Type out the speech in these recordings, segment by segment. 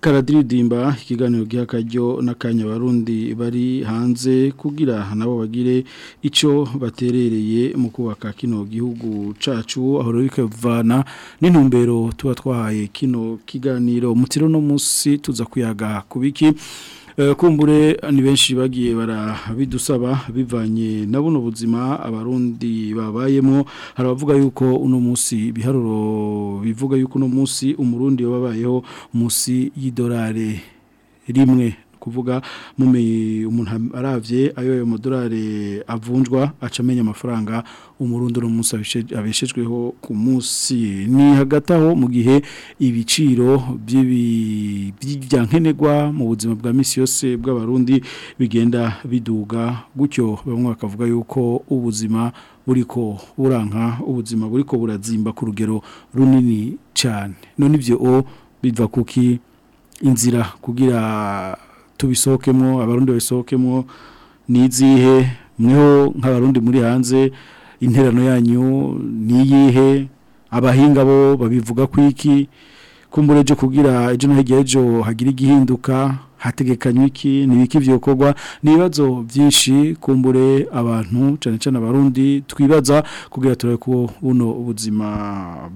karadiridimba ikiganiro giha na n'akanya abarundi bari hanze kugira nabo bagire icyo baterereye mu kubaka kino gihugu cyacu aho rero n'intumbero tuba twahaye kino kiganiro mu no munsi tuza kuyaga kubiki. Eh, kumbure ni benshi bagiye barabidusaba bivanye na buno buzima abarundi babayemo hari abavuga yuko uno munsi ibiharuro bivuga yuko uno munsi umurundi wabayeho munsi y'idolari rimwe kuvuga umuntu arabye ayo ayo madorari avunjwa aca amenya amafaranga umurundo n'umunsi abeshejweho ku munsi ni hagataho mu gihe ibiciro by'ibya nkenerwa mu buzima bwa minsi yose bw'abarundi bigenda biduga gutyo bamwe bakavuga yuko ubuzima buriko buranka ubuzima buriko burazimba ku rugero runini cyane none ibyo biva kuki inzira kugira tubisohokemo abarundi babisohokemo n'izihe mweho nk'abarundi muri hanze interano yanyu niyihe abahinga bo babivuga kwiki kumbure je kugira ejo no hegejo hagira igihinduka hategekanywa iki nibiki byokorwa nibazo byinshi kumbure abantu cyane cyane abarundi twibaza kugira tureko uno ubuzima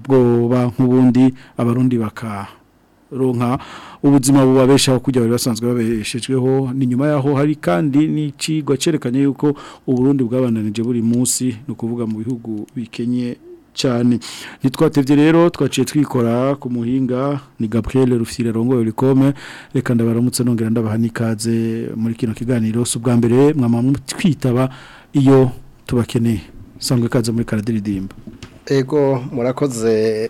bwoba nk'ubundi abarundi baka baronka ubuzima bubabeshaho kujya bari basanzwe babeshejweho ni nyuma yaho hari kandi n'ikigwa cerekanye yuko uburundi bwabananije buri munsi ni ukuvuga mu bihugu bikenye cyane ntitwatebye rero twaciye twikora ku muhinga ni Gabriel rufite rongoye urikome reka ndabaramutse nongera ndabaha muri kino kiganiro si ubwa mbere mwamama twitaba iyo tubakeneye sangwa ikaze muri karadiridimba ego murakoze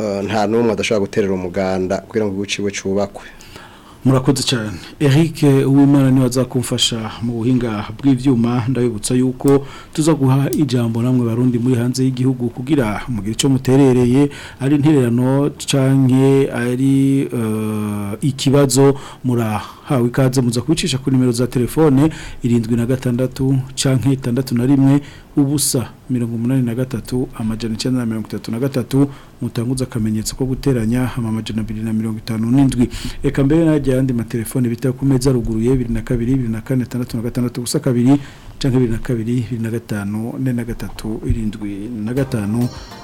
eh, nta n'umwe adashobora guterera umuganda kugira ngo igihugu cyiwe cyubakwe murakoze cyane Eric eh, uwimana niwe azakumfasha mu buhinga bw'ibyuma ndabibutsa yuko tuza guha ijambo namwe barundi muri hanze y'igihugu kugira mu gihe cyo muterereye ari intererano canke ari eh, ikibazo muraha hawe ikaze muza kwicisha kuri nimero za telefone irindwi na gatandatu canke itandatu na rimwe ubusa mirongo umunani na gatatu amajana icyenda na mirongo itatu na gatatu mutanguza akamenyetso ko guteranya amajana abiri na mirongo itanu n'indwi reka mbere n'ajya andi ma telefone bita ku meza ruguruye bibiri na kabiri bibiri na kane itandatu na gatandatu gusa kabiri cyangwa bibiri na kabiri bibiri na gatanu ne na gatatu irindwi na gatanu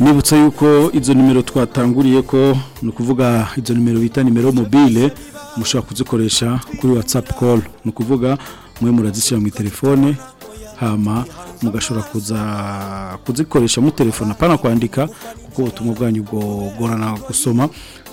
nibutsa yuko izo nimero twatanguriye ko ni ukuvuga izo nimero bita nimero mobile mushobora kuzikoresha kuri WhatsApp call ni ukuvuga mwe murazishyira mu telefone hama mugashobora kuza kuzikoresha mu telefone apana kwandika kuko ubutumwa bwanyu bwogorana gusoma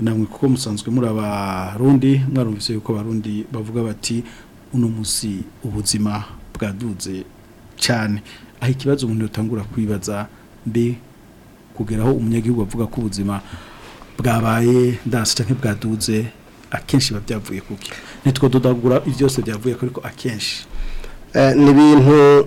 namwe kuko musanzwe muri abarundi mwarumvise yuko abarundi bavuga bati uno munsi ubuzima bwadutse cyane aho ikibazo umuntu yatangura kwibaza mbe kugeraho umunyagihugu avuga ko ubuzima bwabaye ndasita nk'ibwaduze akenshi biba byavuye kuki nitwo dudagura byose byavuye ariko akenshi eh, ni ibintu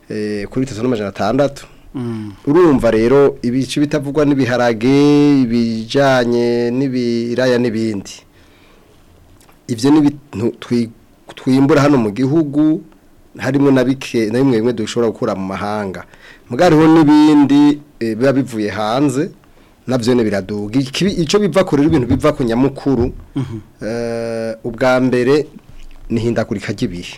eh, kuri bitatu n'amajyana atandatu mm. urumva rero ibice bitavugwa n'ibiharage ibijyanye n'ibiraya n'ibindi ibyo twimbura hano mu gihugu harimo na bike na bimwe bimwe dushobora gukura mu mahanga mbwa hariho n'ibindi biba bivuye hanze nabyo ni biraduga icyo biva kuri ibintu biva ku nyamukuru mhm. eh, ubwa mbere ni ihindagurika ry'ibihe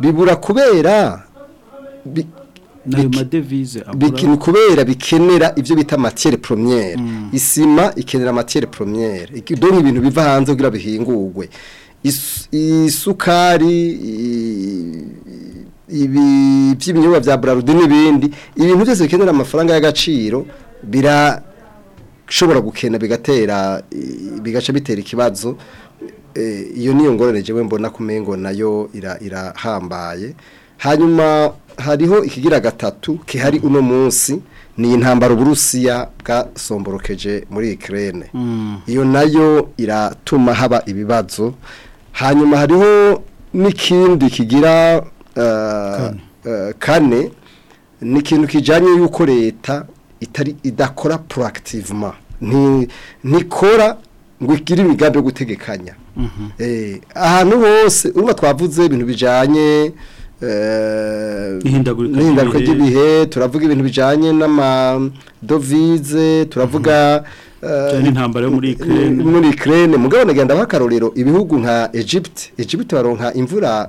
bibura kubera kubera bikenera ibyo bita matiyere poromyere mm. isima ikenera matiyere poromyere dore ibintu biva hanze kugira bihingurwe isukari ibi by'ibinyobwa bya burarudi n'ibindi ibintu byose bikenera amafaranga y'agaciro birashobora gukena bigatera bigaca bitera ikibazo e, iyo niyo ngorane njyewe mbona kumengo nayo irahambaye hanyuma hariho ikigira gatatu hari uno munsi ni intambara uburusiya Somborokeje muri ikirere mm. iyo nayo iratuma haba ibibazo hanyuma hariho n'ikindi kigira eh, kane eh, ni ikintu kijyanye y'uko leta itari idakora purakitivuma ntikora ngo igire imigambi yo gutegekanya mhm. eh, ahantu hose urumva twavuze ibintu bijyanye n'ihindagurika ry'ibihe turavuga ibintu bijyanye n'amadovize turavuga mhm. cyane eh, intambara yo muri Ukraine muri Ukraine mugabo nagenda bakarorero ibihugu nka Egypt Egypt baronka imvura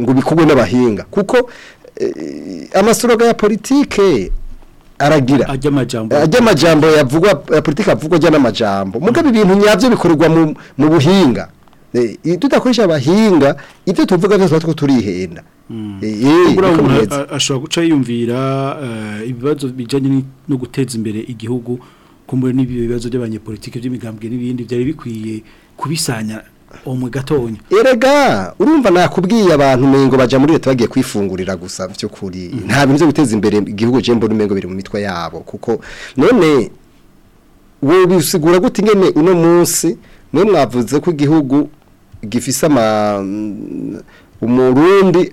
ngo bikorwe n'abahinga kuko eh, amasoroga ya politike aragira ajya amajambo yavugwa politiki avugwa ajya n'amajambo mugabo mm. ibintu nyabyo bikorwa mu mu buhinga eh, tudakoresha abahinga ibyo tuvuga byose tuba turihenda mm. eh, ashobora guca yiyumvira ibibazo bijyanye no guteza imbere igihugu kumbura n'ibibazo by'abanyepolitike by'imigambwe n'ibindi byari bikwiye kubisanya omwe gatonya erega urumva nakubwiye abantu mengo baje muri leta bagiye kwifungurira gusa by'ukuri mm. nta bintu byo guteza imbere igihugu je mbona mengo biri mu mitwa yabo kuko none we bisigura gute ngene uno munsi mwe mwavuze ko igihugu gifise ama mm, umurundi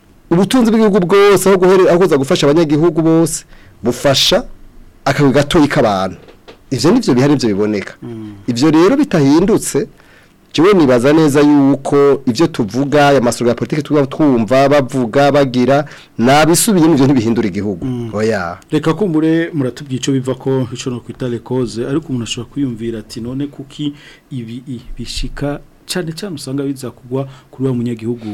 ubutunzi bw'igihugu bwose aho guhera gufasha abanyagihugu bose bufasha akazi gatoya k'abantu ibyo ni byo bihari ibyo biboneka mm. ibyo rero bitahindutse jewe nibaza neza yuko ibyo tuvuga ya masuru ya politiki tuba twumva bavuga bagira nabisubiye nivyo ntibihindura igihugu mm. oya reka kumbure muratubyico biva ko ico no kwita lekoze ariko umuntu ashobora kwiyumvira ati none kuki ibi bishika cyane cyane usanga biza kugwa kuri wa munyagihugu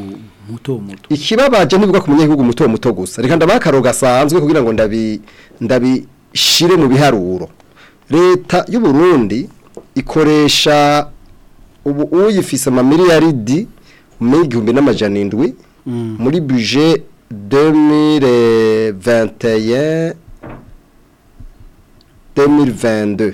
muto muto ikibabaje nivuga ku munyagihugu muto muto gusa reka ndabakaro gasanzwe kugira ngo ndabi ndabishire mu biharuro leta y'u Burundi ikoresha ubu uyifise amamiliyaridi muri igihumbi n'amajanindwi mm. muri budget demire 2022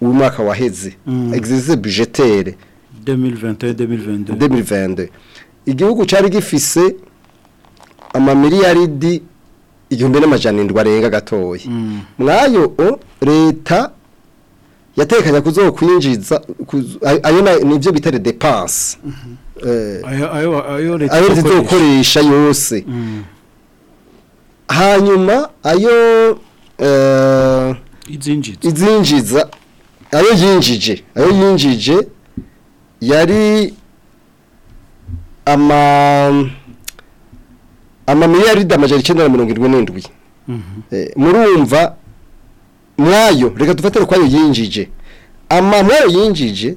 uwo mwaka waheze egiseze bujetere demilivende igihugu cyari gifise amamiliyaridi igihumbi n'amajana indwi arenga gatoya mm. mwayo leta yatekanya kuzokwinjiza ayo nibyo bita redepanse Eh, ayo leta gukoresha yose mm. hanyuma ayo eh, izinjiza ayo yinjije ayo yinjije yari amamiliyaride amajana icyenda na mirongo irindwi n'indwi mhm. eh, murumva mwayo reka dufatire ko ayo yinjije amamwayo yinjije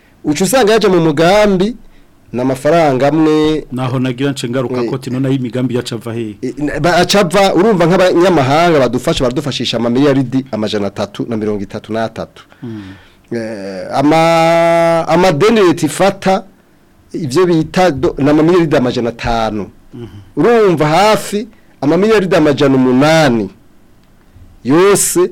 uca usanga yajya mu mugambi ni amafaranga amwe naho nagira nce ngaruka eh. ko tino nayo imigambi yacava hehe acava urumva nk'abanyamahanga badufasha baradufashisha amamiliyaridi amajana atatu na mirongo itatu n'atatu hmm. eh, amadeni leta ifata ibyo bita ni amamiliyaridi amajana atanu hmm. urumva hafi amamiliyaridi amajana umunani yose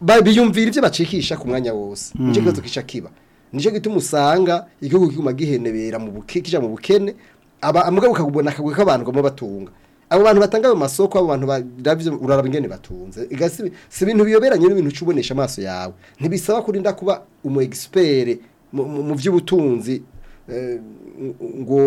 biyumvira ibyo bacikisha ku mwanya wose nicyo mm. kibazo kica kiba nicyo gituma usanga igihugu kiguma gihenebera mu bukene aba amugabo ukabona akaguye k'abantu bamubatunga abo bantu batanga ayo masoko abo bantu barabyo uraraba ingene batunze si ibintu biyoberanye n'ibintu ucubonesha amaso yawe ntibisaba kurinda kuba umu expert mu by'ubutunzi eh, ngo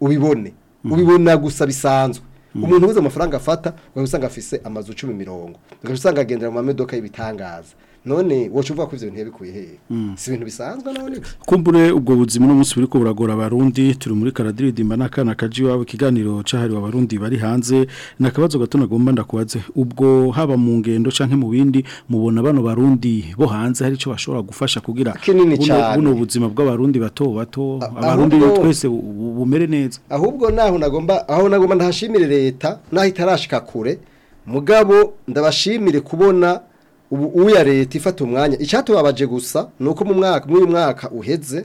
ubibone mm-hmm. ubibona gusa bisanzwe mm-hmm. umuntu ubuze amafaranga afata usanga afise amazu 10 mirongo usanga agendera mu mamodoka y'ibitangaza none woca uvuga ko ibyo bintu hehe hmm. si ibintu bisanzwe none kumbure ubwo buzima uno munsi buri buragora abarundi turi muri karadiridimba n'akana kaji iwabo ikiganiro cyahariwe abarundi bari hanze nakabazo akabazo gato ndakubaze ubwo haba mu ngendo cyangwa mu bindi mubona bano barundi bo hanze hari icyo bashobora gufasha kugira buno buzima bw'abarundi bato bato ah, abarundi twese bumere neza ahubwo naho nagomba aho nagomba ndahashimire leta naho itarashika kure mugabo ndabashimire kubona ubu uya leta ifata umwanya icyatubabaje gusa ni mu mwaka muri mwaka uheze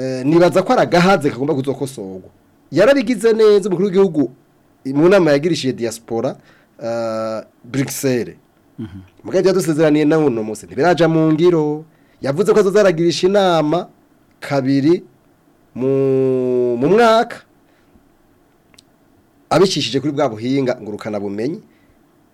Eh, nibaza ko aragahaze kagomba kuzokosorwa yarabigize neza umukuru w'igihugu mu nama yagirishije diaspora eh, burikisere mhm. mu dusezeraniye nawe uno munsi ntibiraja mu ngiro yavuze ko azaragirisha inama kabiri mu mwaka abicishije kuri bwa buhinga ngurukana bumenyi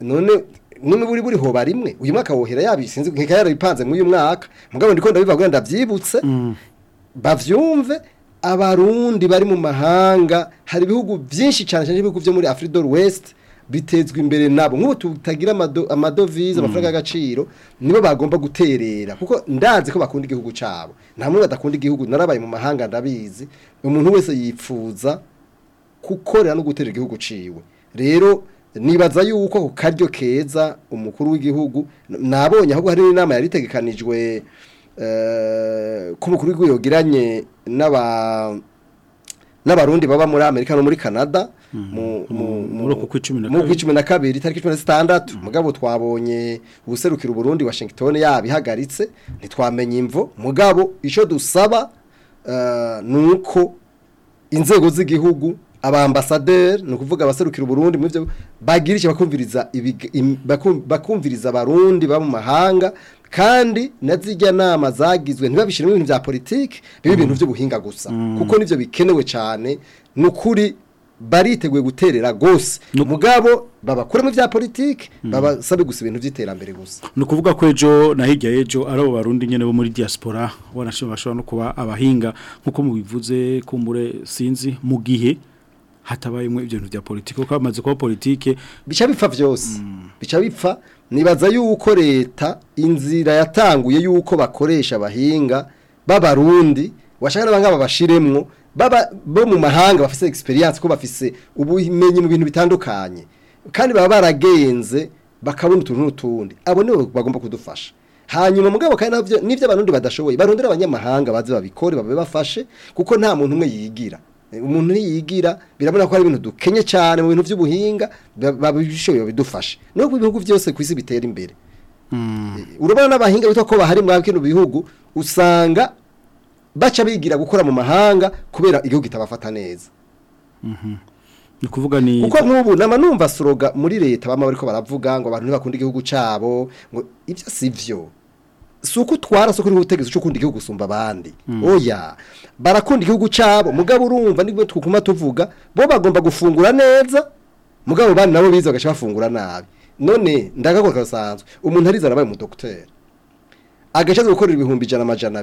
none none buri buri ho barimwe uyu mwaka wohera yabisinze nkeka yarabipanze mu uyu mwaka mugabo ndiko ndabivuga ngo hmm. bavyumve abarundi bari mu mahanga hari ibihugu byinshi cyane cyane ibihugu byo muri Africa West bitezwe imbere nabo nk'ubu tutagira amadovize amafaranga mm. y'agaciro nibo bagomba guterera kuko ndazi ko bakunda igihugu cyabo nta muntu badakunda igihugu narabaye mu mahanga ndabizi umuntu wese yifuza kukorera no gutera igihugu ciwe rero nibaza yuko ku karyo keza umukuru w'igihugu nabonye ahubwo hari inama yari itegekanijwe eh, ko umukuru w'igihugu yogiranye n'abarundi baba muri amerika no muri canada Hmm. muri uku kw'icumi na kabiri itariki cumi na zitandatu mugabo twabonye ubuserukiro uburundi Washington yaba ihagaritse ntitwamenye imvo mugabo icyo dusaba eh, ni uko inzego z'igihugu abambasaderi ni ukuvuga abaserukira uburundi mu byo bagirije bakumviriza bakumviriza abarundi ba mu mahanga kandi na zijya nama zagizwe ntibabishyiremo ibintu bya politiki bibe ibintu by'ubuhinga hmm. gusa hmm. kuko nibyo bikenewe cyane ni ukuri bariteguye guterera gose mugabo babakure mu bya baba hmm. babasabe gusa ibintu by'iterambere gusa ni ukuvuga ko ejo na barundi nyine bo muri diaspora wanashima bashobora no kuba abahinga nk'uko mubivuze kumure sinzi mu gihe hatabayemo ibintu bya politiki kuko bamaze kuba politiki bica bipfa byose hmm. bica bipfa nibaza yuko leta inzira yatanguye yuko bakoresha abahinga b'abarundi washaka n'abangaba bashiremwo baba bo mu mahanga bafise experience ko bafise ubumenyi mu bintu bitandukanye kandi baba baragenze bakabona utuntu n'utundi abo nibo bagomba kudufasha hanyuma mugabo kandi navyo nivyo abarundi badashoboye barundira abanyamahanga baze babikore babe bafashe kuko nta muntu umwe yigira umuntu ntiyigira birabona ko ari ibintu dukenye cyane mu bintu by'ubuhinga babishoboye babidufashe no ku bihugu byose ku isi bitera imbere mm. urabona n'abahinga bitwa ko bahari muri bino bihugu usanga baca bigira gukora mu mahanga kubera igihugu gitabafata neza mhm. ni ukuvuga ni kuko nk'ubu nama numva suroga muri leta baba bari baravuga ngo abantu ntibakunda igihugu cyabo ngo ibyo si byo si uko utwara gutegeza cyo ukunda igihugu usumba abandi mm. oya barakunda igihugu cyabo mugabo urumva nibwo twakuma tuvuga bo bagomba gufungura neza mugabo abandi nabo biza bagaca bafungura nabi none ndagakora gasanzwe umuntu arizana abaye umudogiteri agace zo gukorera ibihumbi ijana amajana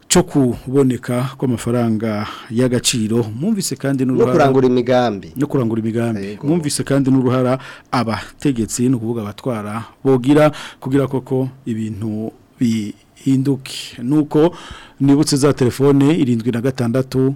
cyo kuboneka kw'amafaranga y'agaciro mumvise kandi n'uruhara no kurangura imigambi no kurangura imigambi mwumvise kandi n'uruhara abategetsi no kuvuga abatwara bogira kugira koko ibintu bihinduke nuko nibutse za telefone irindwi na gatandatu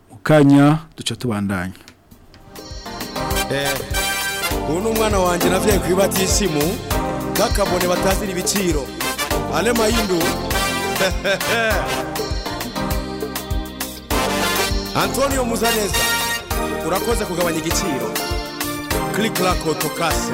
kanya duca tubandanya eh ni umwana wanjye navye kwibatisimu gakabone batazira ibiciro ane mayindu antonio muzaneza urakoze kugabanya igiciro kirikirakotokaase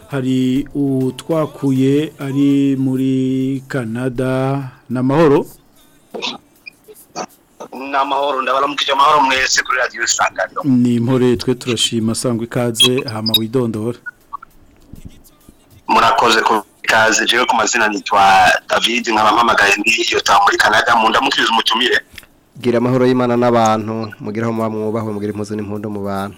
hari utwakuye ari muri canada ni amahoro ni amahoro ndabaramukije amahoro mwese kuri radiyo isanganiro ni impore twe turashima sangwa ikaze hama widondora murakoze ku ikaze jewe ku mazina nitwa david nkaba mpamagaye niyota muri canada mu ndamukiriza umutumire gira amahoro y'imana n'abantu mugira aho muba mwubahwe mugira impuzu n'impundu mu bantu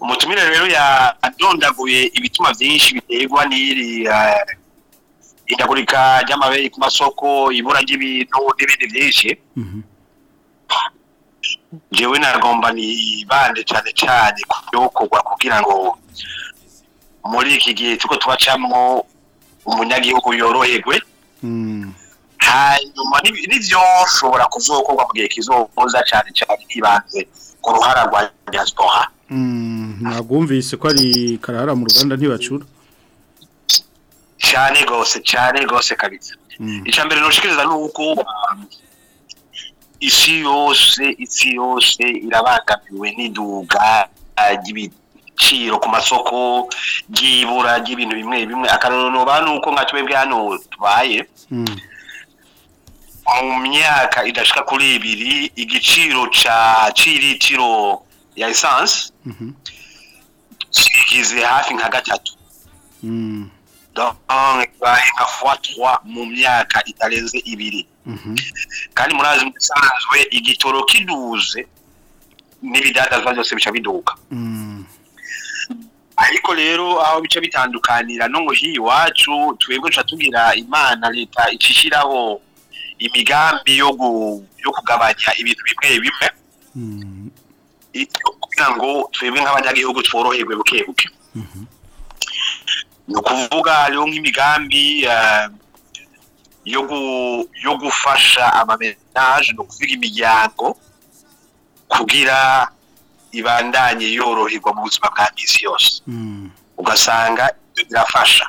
umutumire rero yadondaguye ibituma byinshi biterwa n'iri ah, idagurika ry'amabere ku masoko ibura ry'ibintu n'ibindi byinshi mhm. jewe nagomba nibande cyane cyane ku kugira ngo muri iki gihe tuko tubacamwo umunyagihugu yoroherwe mm. hanyuma n'ibyoshobora kuzokorwa mu gihe kizoza cyane cyane ibanze ku ruhara rwa diaspora mm. ntabwo wumvise ko ari karahara mu ruganda ntibacura cyane rwose cyane rwose kabitse mm. icya mbere ntushikiriza ni uko isi yose isi yose irabangamiwe n'iduga ry'ibiciro ku masoko ry'ibura ry'ibintu bimwe bimwe akarorero ba ni uko nka twebwe hano tubaye mm. mu myaka idashika kuri ibiri igiciro cya cyiritiro ya esanse mm-hmm. kigize hafi nka gatatu mm. nka fwa twa mu myaka itarenze ibiri mhm. kandi murazi mu igitoro kiduze n'ibidadazwa byose bica biduka mm. ariko rero aho bica bitandukanira no mu iwacu twebwe tuca imana leta icishyiraho imigambi yo kugabanya ibintu bimwe bimwe mm. ngo twebwe nk'abanyagihugu tworoherwe buke ni ukuvuga nk'imigambi eh, yo gufasha amamenaje ni ukuvuga imiryango kugira ibandanye yoroherwa mu buzima bwa minsi yose mm. ugasanga birafasha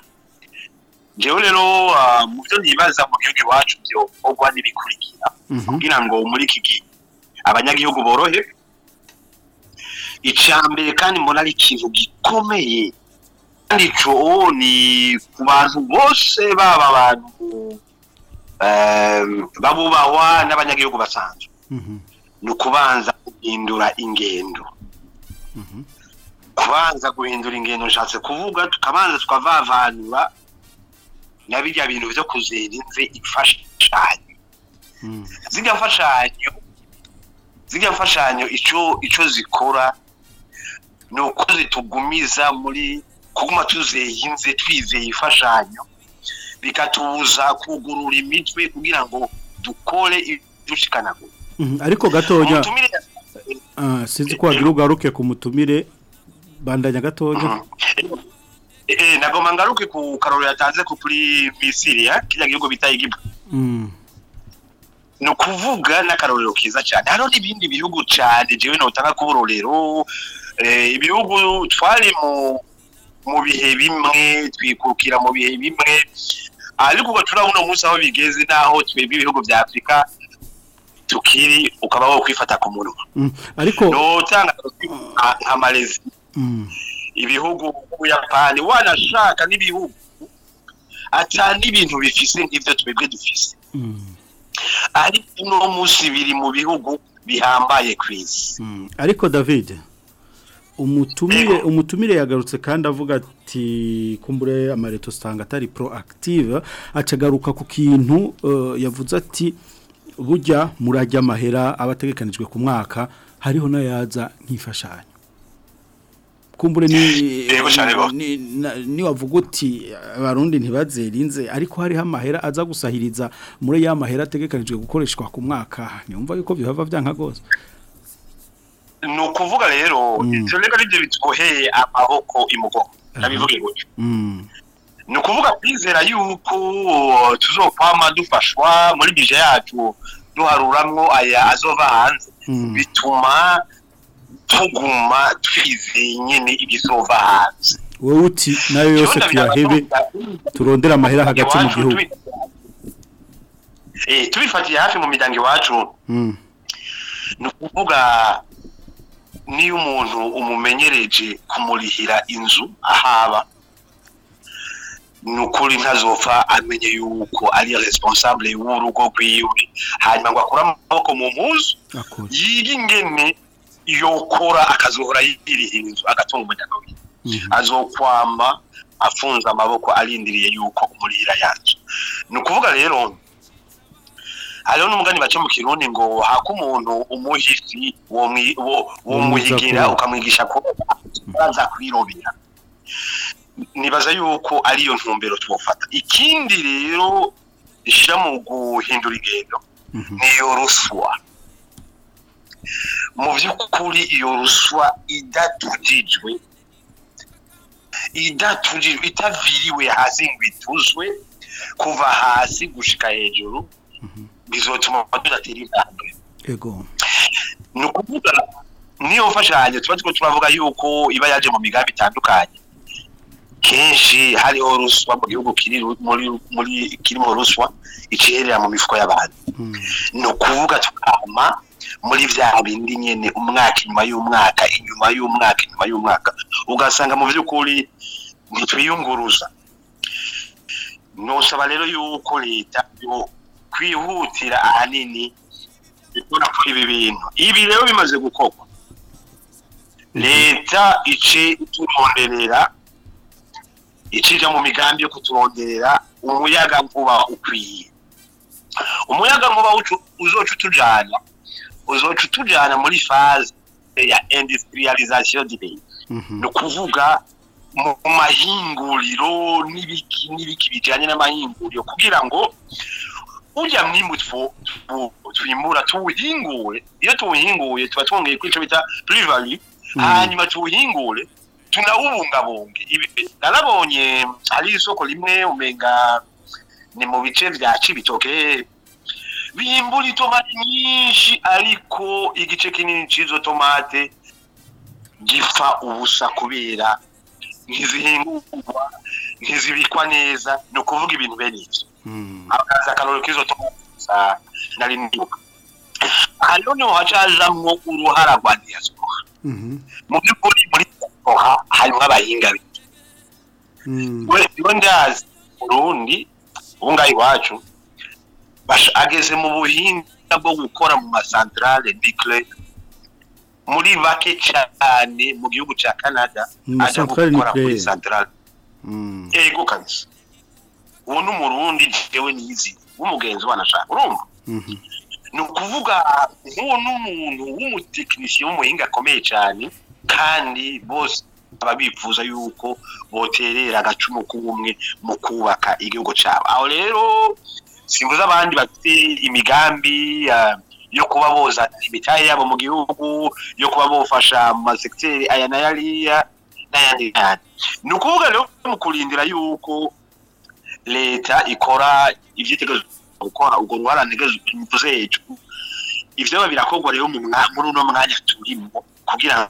njyewe rero eh, mu byo ntibaza mu gihugu iwacu byokorwa n'ibikurikira mhm. kugira ngo muri iki gihe abanyagihugu borohe icya mbere kandi mbona ari ikintu gikomeye ico ni ku bantu bose baba abantu ehm, babubahwa n'abanyagihugu basanzwe mhm. ni ukubanza guhindura ingendo mhm. kubanza guhindura ingendo nshatse kuvuga tukabanza tukavavanura na birya bintu byo kuzera inze imfashanyo mhm. zijya mfashanyo zijya mfashanyo icyo zikora ni uko zitugumiza muri kuguma tuzeyinze twizeye imfashanyo bikatubuza kugurura imitwe kugira ngo dukore idushikanagura mhm, ariko gatonya ah, sinzi ko wagira ugaruke ku mutumire bandanya gatonya mhm. eh, eh, nagomba ngaruke ku karoro yatanze ku kuri misiri ya eh, kiriya gihugu bita igibu mm. ni ukuvuga n'akarorero keza cyane hariho n'ibindi bihugu cyane jewe notanga ku burorero ibihugu twari mu mu bihe bimwe twikukira mu bihe bimwe ariko uko turabona umunsi aho bigeze n'aho twebwe ibihugu bya afurika tukiri ukaba wo kwifata ku munwa mm, ariko notanga nka malezi mm. ibihugu ubuyapani wanashaka n'ibihugu atana ibintu bifise nk'ibyo twebwe dufise mm. ariko uno munsi biri mu bihugu bihambaye ku isi ariko david umutumire umutumire yagarutse kandi avuga ati kumbure amareto usanga atari proactive acagaruka ku kintu yavuze ati bujya murajya amahera abategekanijwe ku mwaka hariho n'ayaza nk'ifashanyo kumbure ni ni wavuga uti abarundi ntibazerinze ariko hariho amahera aza gusahiriza muri ya mahera ategekanijwe gukoreshwa ku mwaka nyumva yuko bihava byanga gose ni ukuvuga rero mm. ibyo rero nibyo bitwoheye amaboko imugongo ndabivuge gutyo mm. ni ukuvuga twizera yuko tuzokwama dufashwa muri bije yacu duharuramwo aya azova hanze mm. bituma tuguma twize nyene ibizova hanze wewe uti nayo yose tuyahebe turondera amahera hagati mu gihugu eh, tubifatiye hafi mu miryango iwacu ni ukuvuga niyo umuntu umumenyereje kumurihira inzu ahaba ni ukuri ntazopfa amenye yuko ari responsable y'urugo rwiwe hanyuma ngo akure amaboko mu mpuzu yiga ingene yokora akazohora yirihira inzu agatunga umuryango we mhm. azokwama afunze amaboko arindiriye yuko umurihira yacu ni ukuvuga rero hariho n'umugani baca mu kirundi ngo hake umuntu umuhisi womuhigira ukamwigisha ko aza kwirobera nibaza yuko ariyo ntumbero twofata ikindi rero rishyira mu guhindura ingendo mhm. niyo ruswa mu by'ukuri iyo ruswa idatujijwe idatujijwe itaviriwe hasi ngo ituzwe kuva hasi gushika hejuru bizotuma tudatera intambwe yego ni ukuvuga niyo mfashanyo tuba turavuga yuko iba yaje mu migambi itandukanye kenshi hari ruswa mu gihugu kirimo ruswa icerera mu mifuko y'abantu hmm. no ukuvuga tukama muri bya bindi nyine umwaka inyuma y'umwaka inyuma y'umwaka inyuma y'umwaka ugasanga mu by'ukuri ntitwiyunguruza ntosaba rero yuko leta twihutira ahanini gukora kuri ibi bintu ibi rero bimaze gukorwa leta ici ituronderera icija mu migambi yo kuturonderera umuyaga nkuba ukwiye umuyaga nkuba uzoca utujana uzoca utujana muri faze ya industrialisation debate mhm. ni ukuvuga mu mahinguriro n'ibiki n'ibiki bijyanye n'amahinguriro kugira ngo uriya mwimbu twimura tuwuhingure iyo tuwuhinguye tuba twongeye kwica bita purivali hanyuma hmm. tuwuhingure tunawubungabunge narabonye hari isoko rimwe umenga ni mu bice bya kibitoke bimbura itomati nyinshi ariko igice kinini cy'izo tomate gipfa ubusa kubera ntizihingurwa ntizibikwa neza ni ukuvuga ibintu bene ibyo akaza akarori k'izo nari ndibuka hariho niho hacazamwo uruhara rwa diaspora mu mm-hmm. by'ukuri muri diaspora harimo abahinga benshi mm. iyo ndazi burundi ubu ngaho iwacu ageze mu buhinga bwo gukora mu masantarare dikire muri bake cyane mu gihugu cya canada ajya gukora kuri santarare mm. yego kabisa uwo ni jewe nizi w'umugenzi wanashaka urumva mhm. ni ukuvuga nk'uwo ni w'umutekinisiye w'umuhinga akomeye cyane kandi bose baba bifuza yuko boterera agacumu k'ubumwe mu kubaka igihugu cyabo aho rero simvuze abandi bafite imigambi eh, yo kuba boza imitahe yabo mu gihugu yo kuba bofasha mu masekiteri aya n'ayariya n'ayandi n'ayandi ni ukuvuga rero mu kurindira yuko leta ikora ibyo itegerezwa gukora urwo ruhara mvuze hejuru ibyo birakorwa rero muri uno mwanya turimo kugira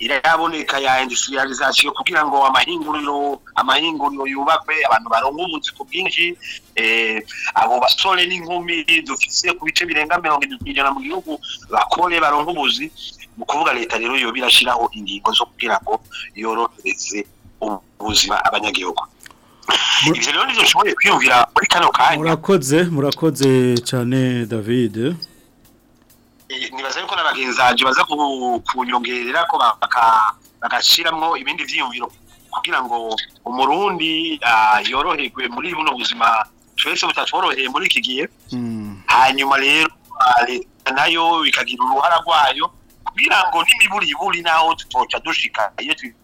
iraboneka ya industrialisation kugira ngo amahinguriro amahinguriro yubakwe abantu baronka umunzi ku eh abo basore n'inkumi dufise ku bice birenga 70% mu gihugu bakore baronka ubuzi mu kuvuga leta rero yo birashiraho ingingo zo kugira ngo yorohereze ubuzima abanyagihugu ivyo rero nivyo nshoboye kwiyumvira muri kano kanya murakoze murakoze cyane david nibaza yuko n'abagenzaji baza kunyongerera ko bagashiramo ibindi byiyumviro kugira ngo umurundi ah, yoroherwe muri buno buzima twese butatworoheye muri iki gihe hmm. hanyuma rero ah, nayo bikagira uruhara rwayo kugira ngo n'imiburiburi naho tutoca dushika iyo twifuza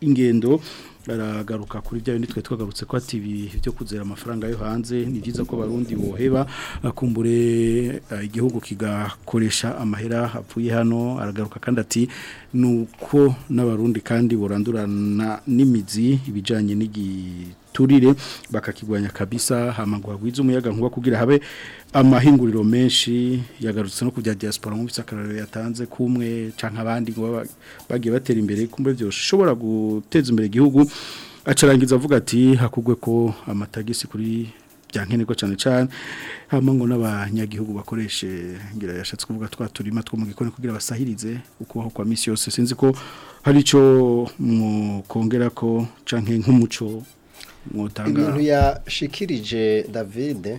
ingendo baragaruka kuri byayo nitwe twagarutse ko ati byo kuzera amafaranga yo hanze ni byiza ko barundi boheba akumbure eh, igihugu kigakoresha amahera apfuye hano aragaruka kandi ati nuko n'abarundi kandi burandurana n'imizi ibijanye n'igi turire bakakigwanya kabisa hamagwa gwiza umuyaga nkuba kugira habe amahinguriro menshi yagarutse no kujya diaspora mu bisakararo yatanze kumwe canka abandi ngo bagiye batera imbere kumbe byo shobora guteza imbere igihugu acarangiza avuga ati hakugwe ko amatagisi kuri byankenerwa cyane cyane hama ngo n'abanyagihugu bakoreshe ngira yashatse kuvuga twa turima two mu gikoni kugira basahirize ukubaho kwa misi yose sinzi ko hari ico mukongera ko canke nk'umuco ibintu yashikirije davide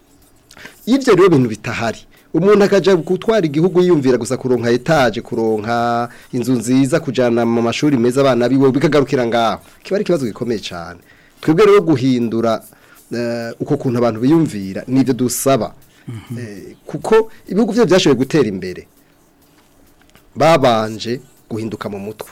ibyo rero bintu bitahari umuntu akajya gutwara igihugu yiyumvira gusa kuronka etaje kuronka inzu nziza kujyana mu mashuri meza abana biwe bikagarukira ngaho kiba ari ikibazo gikomeye cyane twebwe rero guhindura eh, uko kuntu abantu biyumvira nibyo dusaba mhm. eh, kuko ibihugu byo byashoboye gutera imbere babanje guhinduka mu mutwe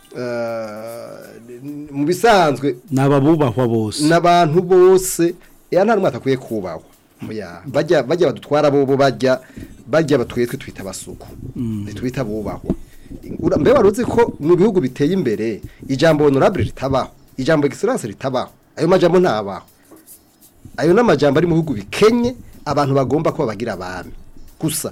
eh, mu bisanzwe ni ababubahwa bose nabantu abantu bose nta n'umwe atakwiye kubahwa bajya badutwara bobo bajya bajya batwitwe twita abasuku hmm. ntitwita bubahwa mbega wari uzi ko mu bihugu biteye imbere ijambo honorable ritabaho ijambo egiseranse ritabaho ayo majambo ntabaho ayo ni amajambo ari mu bihugu bikenye abantu bagomba kuba bagira abami gusa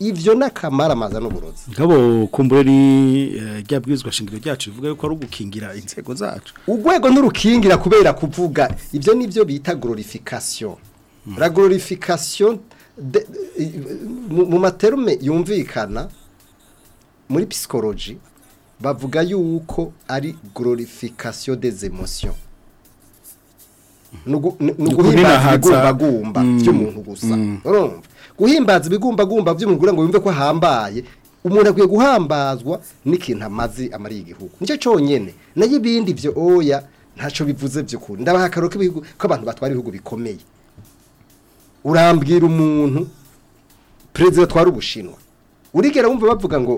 ibyo n'akamaramaza n'uburozi ngabo kumbure ni eh, ryabwizwa shingiro ryacu ivuga yuko ari ugukingira inzego zacu urwego n'urukingira kubera kuvuga ibyo nibyo bita glorification hmm. la glorification mu materume yumvikana muri psychology bavuga yuko ari glorification des emotions hmm. ni uguhimbaza ibigumbagumba hmm. by'umuntu gusa urumva guhimbaza ibigumbagumba by'umugura ngo yumve ko hambaye umuntu akwiye guhambazwa n'ikintu amazi amariye igihugu nicyo cyonyene nayo ibindi byo oya ntacyo bivuze by'ukuri ndabaha akaro k'abantu batwara ibihugu bikomeye urambwira umuntu perezida twari ubushinwa urigera wumva bavuga ngo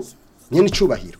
nyine icyubahiro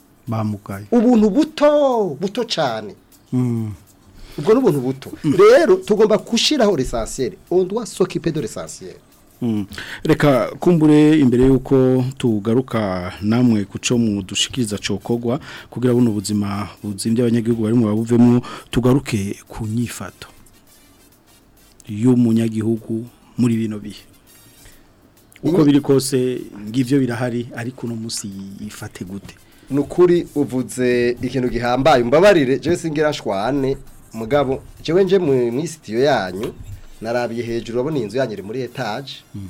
bamugaye ubuntu buto buto cyane ubwo n'ubuntu buto mm. rero tugomba gushyiraho lisansiyeri onduwa sokipe do lisansiyeri mm. reka kumbure imbere y'uko tugaruka namwe kuco mu dushikiriza cokogwa kugira buno buzima buzimbye abanyagihugu barimo babuvemo tugaruke ku nyifato y'umunyagihugu muri bino bihe uko biri kose ngivyo birahari ariko no musi yifate gute nukuri uvuze ikintu gihambaye umbabarire je singirashwane mugabo jewe nje mu sitiyo yanyu narabiye hejuru urabona inzu yanyu muri etage hmm.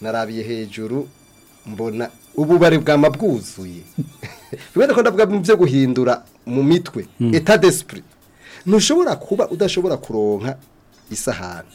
narabiye hejuru mbona ubu bari bwama bwuzuye wenda ko ndavuga mu byo guhindura mu mitwe eta hmm. d'esprit ntushobora kuba udashobora kuronka isahani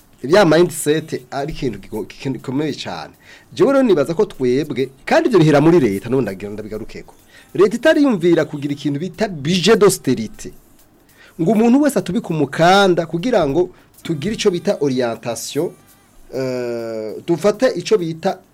ya mindset ari ikintu gikomeye cyane jewe rero nibaza ko twebwe kandi ibyo bihera muri leta none ndagira ndabigarukeko leta itari yumvira kugira ikintu bita budget d'austerité ngo umuntu wese atubike umukanda kugira ngo tugire icyo bita orientation uh, dufate icyo bita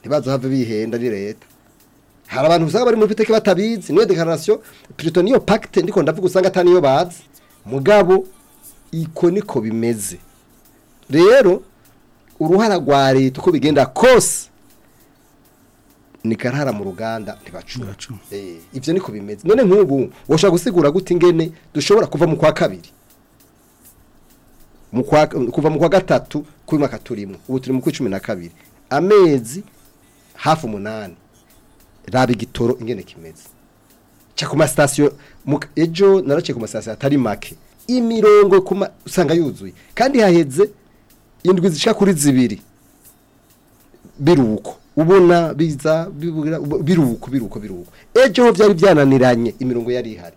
ntibazo have bihenda ni leta hari abantu usanga bari muri piteke batabizi niyo dekararasiyo pirito niyo ndiko ndavuga usanga atari niyo bazi mugabo iko niko bimeze rero uruhara rwa leta uko bigenda kose ni karahara mu ruganda ntibacuma eh, ibyo niko bimeze none nk'ubu washobora gusigura gute ingene dushobora kuva mu kwa kabiri mu kwa kuva mu kwa gatatu kuri mwaka turimo ubu turi mu kwa cumi na kabiri amezi hafi umunani raba igitoro ingene kimeze cya ku masitasiyo ejo naraciye ku masitasiyo atari make imirongo kuma usanga yuzuye kandi haheze indwi zishya kuri zibiri biruko ubona biza biruko biruko biruko ejo byari byananiranye imirongo yari ihari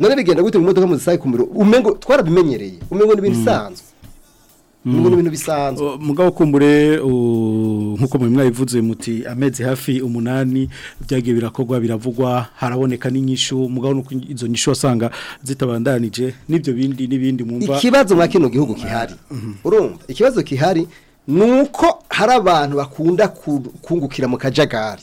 none bigenda gute mu modoka mu zisaye umengo twarabimenyereye umengo ni ibintu isanzwe ngo ni ibintu bisanzwe mugabo kumbure nkuko mwimwa bivuze muti amezi hafi umunani byagiye birakorwa biravugwa haraboneka n'inyishu mugabo nuko izo nyishu wasanga zitabandanije n'ibyo bindi n'ibindi mwumva ikibazo mwa gihugu kihari mhm. urumva ikibazo kihari nuko hari abantu bakunda kungukira mu kajagari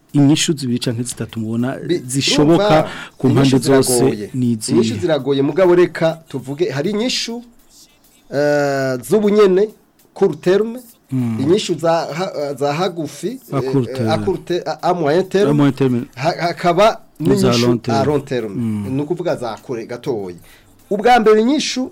inyishu zibiri canke zitatu mubona zishoboka ku mpande zose nizi inyishu ziragoye mugabo reka tuvuge hari inyishu eh, z'ubunyene court terme hmm. inyishu za za hagufi akurte eh, a moyen terme hakaba n'inyishu a long terme mm. ni za kure gatoya ubwa mbere inyishu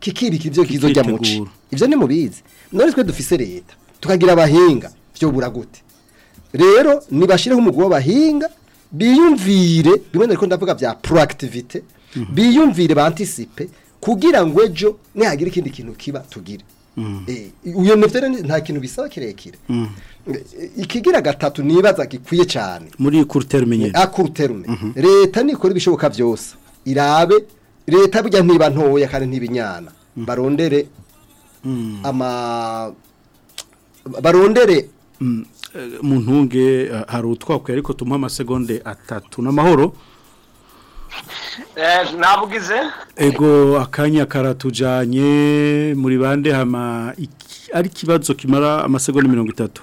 kikirika ibyo kizojya muci ibyo ni mubizi none twe dufise leta tukagira abahinga byo gute rero nibashyireho umugabo w'abahinga biyumvire bimwe ariko ndavuga bya proactivite mhm. biyumvire bantisipe kugira ngo ejo nihagire ikindi kintu kiba tugire mhm. eh, iyo nefuteri nta kintu bisaba kirekire mhm. eh, ikigira gatatu nibaza gikwiye cyane muri kuruterume nyine akuruterume eh, leta nikora ibishoboka byose irabe leta burya ntiba ntoya kandi ntibinyana barondere ama barondere mu eh, hari utwakwe ariko tumuha amasegonde atatu n'amahoro eh, nabugize ego akanya karatujyanye muri bande hama ari ikibazo kimara amasegonda mirongo itatu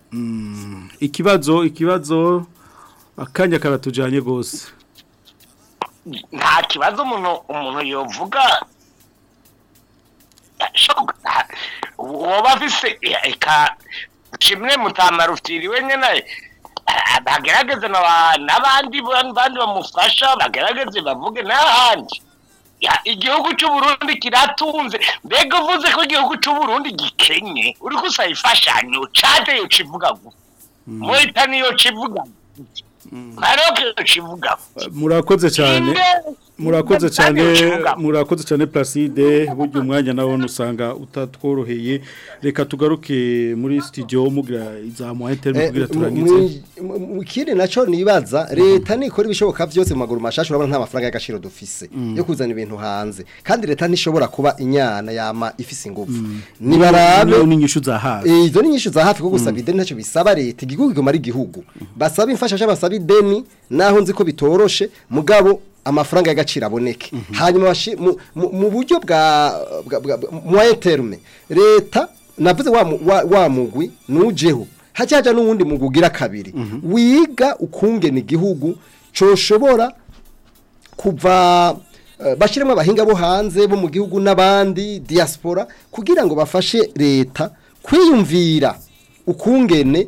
hmm. ikibazo ikibazo akanya karatujyanye rwose nta kibazo umuntu umuntu yavuga woba afise kimwe mutamara utiriwe nawe eh, bagerageze n'abandi bandi bamufasha bagerageze bavuge n'ahandi igihugu cy'uburundi kiratunze mbega uvuze ko igihugu cy'uburundi gikenye uri gusaba imfashanyo cade yo kivuga gusa murita niyo kivuga mm. mm. maroke yo kivuga murakoze cyane murakoze cyane murakoze cyane Placide burya umwanya nawe usanga utatworoheye reka tugaruke muri studio mugira izamuha interview eh, kugira turangize ikindi naco nibaza leta nikora ibishoboka byose maguru mashasha urabona nta mafaranga y'agaciro dufise mm. yo kuzana ibintu hanze kandi leta nishobora kuba inyana yama ifise ingufu mm. nibarabe n'inyishu za hafi eh, izo n'inyishu za hafi ko gusaba mm. ideni ntacyo bisaba leta igihugu igomara igihugu basaba imfasha basaba ideni naho nzi ko bitoroshe mugabo amafaranga y'agaciro aboneke hanyuma mu buryo bwa mwa terume leta navuze wa mugwi nujeho hacyajya n'uwundi mugwi ugira kabiri mhm. wiga ukungena igihugu coshobora kuva eh, bashyiramo abahinga bo hanze bo mu gihugu n'abandi diaspora kugira ngo bafashe leta kwiyumvira ukungene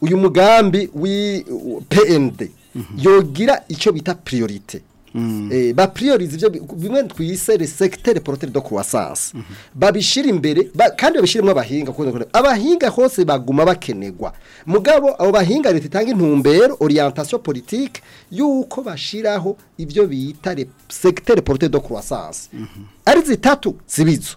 uyu mugambi w'i pnd mhm. yogira icyo bita priorite Mm. Eh, bapuriyoriza ibyo bimwe twise sekiteri poroteri do kuwasansi mm-hmm. babishyira imbere kandi babishyiremo abahinga abahinga hose baguma bakenegwa. mugabo abo bahinga leta itanga intumbero Orientation politique y'uko bashyiraho ibyo bita sekiteri poroteri do kuwasansi mm-hmm. ari zitatu zibizo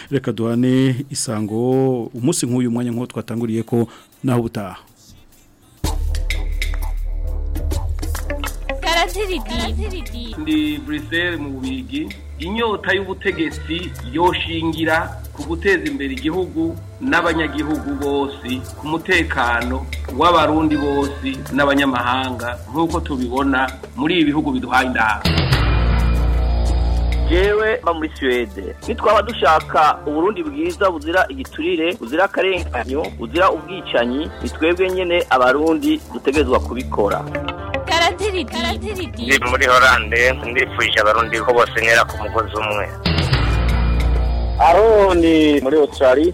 reka duhane isango ko umunsi nk'uyu mwanya nko twatanguriye ko naho ubutaha ndi buriseri mu bigi inyota y'ubutegetsi yoshingira ku guteza imbere igihugu n'abanyagihugu bose ku mutekano w'abarundi bose n'abanyamahanga nk'uko tubibona muri ibi bihugu biduhaye inama jewe mba muri suwede nitwaba dushaka uburundi bwiza buzira igiturire buzira akarenganyo buzira ubwicanyi ni twebwe nyine abarundi dutegerezwa kubikora ni muri horande ndifuje abarundi ko bose ku mugozi umwe aroni muri otorari